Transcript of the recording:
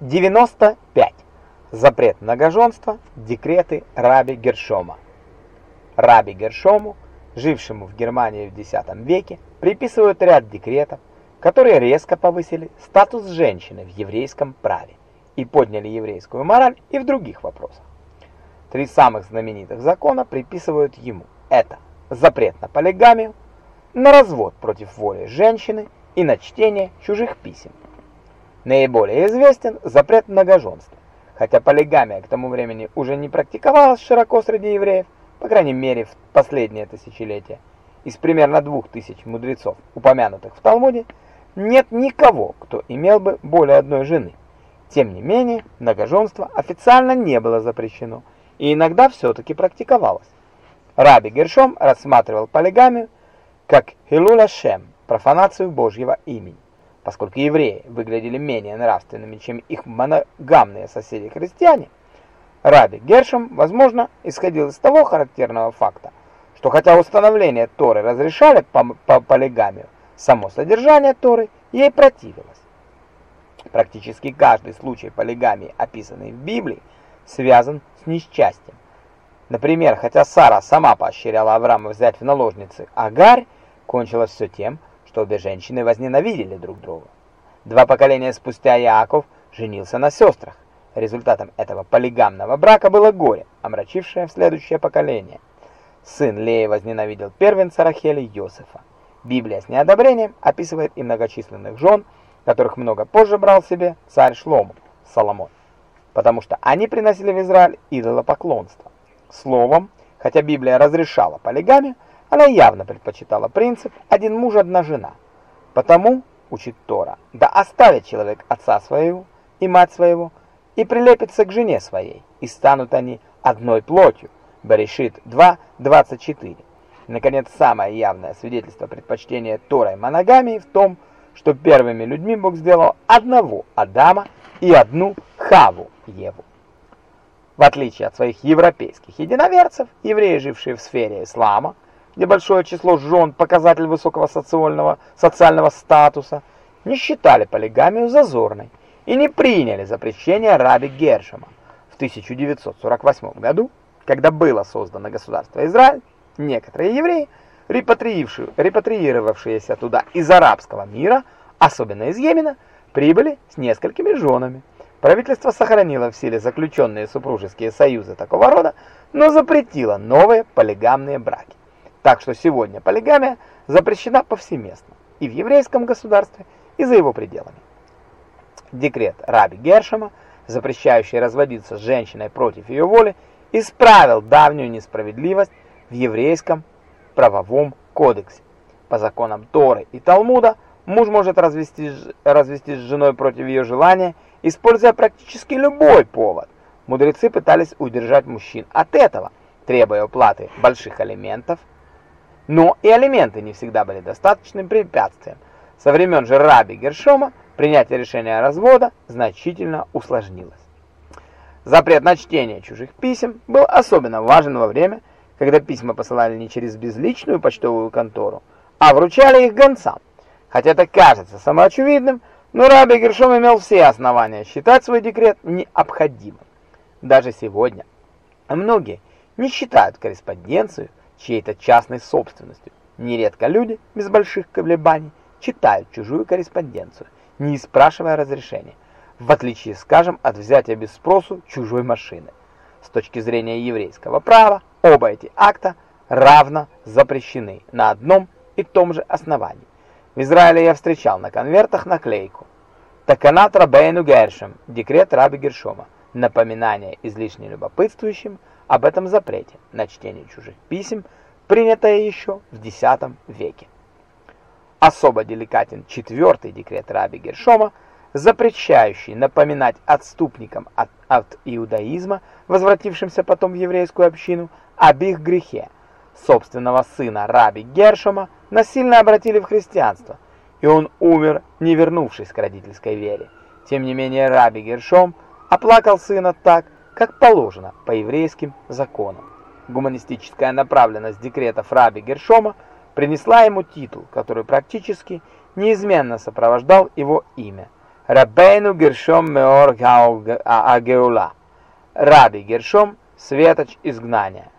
95. Запрет многоженства. Декреты Раби Гершома. Раби Гершому, жившему в Германии в X веке, приписывают ряд декретов, которые резко повысили статус женщины в еврейском праве и подняли еврейскую мораль и в других вопросах. Три самых знаменитых закона приписывают ему. Это запрет на полигамию, на развод против воли женщины и на чтение чужих писем. Наиболее известен запрет многоженства. Хотя полигамия к тому времени уже не практиковалась широко среди евреев, по крайней мере в последнее тысячелетие, из примерно двух тысяч мудрецов, упомянутых в Талмуде, нет никого, кто имел бы более одной жены. Тем не менее, многоженство официально не было запрещено и иногда все-таки практиковалось. Раби Гершом рассматривал полигамию как хилула шем, профанацию Божьего имени. Поскольку евреи выглядели менее нравственными, чем их моногамные соседи-христиане, Раби Гершем, возможно, исходил из того характерного факта, что хотя установление Торы разрешали по, по полигамию, само содержание Торы ей противилось. Практически каждый случай полигамии, описанный в Библии, связан с несчастьем. Например, хотя Сара сама поощряла Авраама взять в наложницы Агарь, кончилось все тем, что обе женщины возненавидели друг друга. Два поколения спустя Яков женился на сестрах. Результатом этого полигамного брака было горе, омрачившее в следующее поколение. Сын Леи возненавидел первенца Рахели Йосефа. Библия с неодобрением описывает и многочисленных жен, которых много позже брал себе царь Шлому, Соломон, потому что они приносили в Израиль идолопоклонство. Словом, хотя Библия разрешала полигамию, она явно предпочитала принцип «один муж, одна жена». Потому, учит Тора, да оставит человек отца своего и мать своего, и прилепится к жене своей, и станут они одной плотью. Берешит 2.24. Наконец, самое явное свидетельство предпочтения Торой моногамии в том, что первыми людьми Бог сделал одного Адама и одну Хаву, Еву. В отличие от своих европейских единоверцев, евреи, жившие в сфере ислама, где большое число жен – показатель высокого социального, социального статуса, не считали полигамию зазорной и не приняли запрещение раби Гершема. В 1948 году, когда было создано государство Израиль, некоторые евреи, репатриировавшиеся туда из арабского мира, особенно из Йемена, прибыли с несколькими женами. Правительство сохранило в силе заключенные супружеские союзы такого рода, но запретило новые полигамные браки. Так что сегодня полигамия запрещена повсеместно и в еврейском государстве, и за его пределами. Декрет Раби Гершема, запрещающий разводиться с женщиной против ее воли, исправил давнюю несправедливость в еврейском правовом кодексе. По законам Торы и Талмуда муж может развестись, развестись с женой против ее желания, используя практически любой повод. Мудрецы пытались удержать мужчин от этого, требуя уплаты больших алиментов, но и алименты не всегда были достаточным препятствием. Со времен же Раби Гершома принятие решения о развода значительно усложнилось. Запрет на чтение чужих писем был особенно важен во время, когда письма посылали не через безличную почтовую контору, а вручали их гонцам. Хотя это кажется самоочевидным, но Раби Гершом имел все основания считать свой декрет необходимым. Даже сегодня многие не считают корреспонденцию чьей-то частной собственностью. Нередко люди без больших колебаний читают чужую корреспонденцию, не спрашивая разрешения, в отличие, скажем, от взятия без спросу чужой машины. С точки зрения еврейского права, оба эти акта равно запрещены на одном и том же основании. В Израиле я встречал на конвертах наклейку «Таканат Рабейну Гершем, декрет Раби Гершома, напоминание излишне любопытствующим об этом запрете на чтение чужих писем, принятое еще в X веке. Особо деликатен четвертый декрет Раби Гершома, запрещающий напоминать отступникам от, от иудаизма, возвратившимся потом в еврейскую общину, об их грехе. Собственного сына Раби Гершома насильно обратили в христианство, и он умер, не вернувшись к родительской вере. Тем не менее Раби Гершом оплакал сына так, как положено по еврейским законам. Гуманистическая направленность декретов Раби Гершома принесла ему титул, который практически неизменно сопровождал его имя. Рабейну Гершом Меор Агеула. Раби Гершом, светоч изгнания.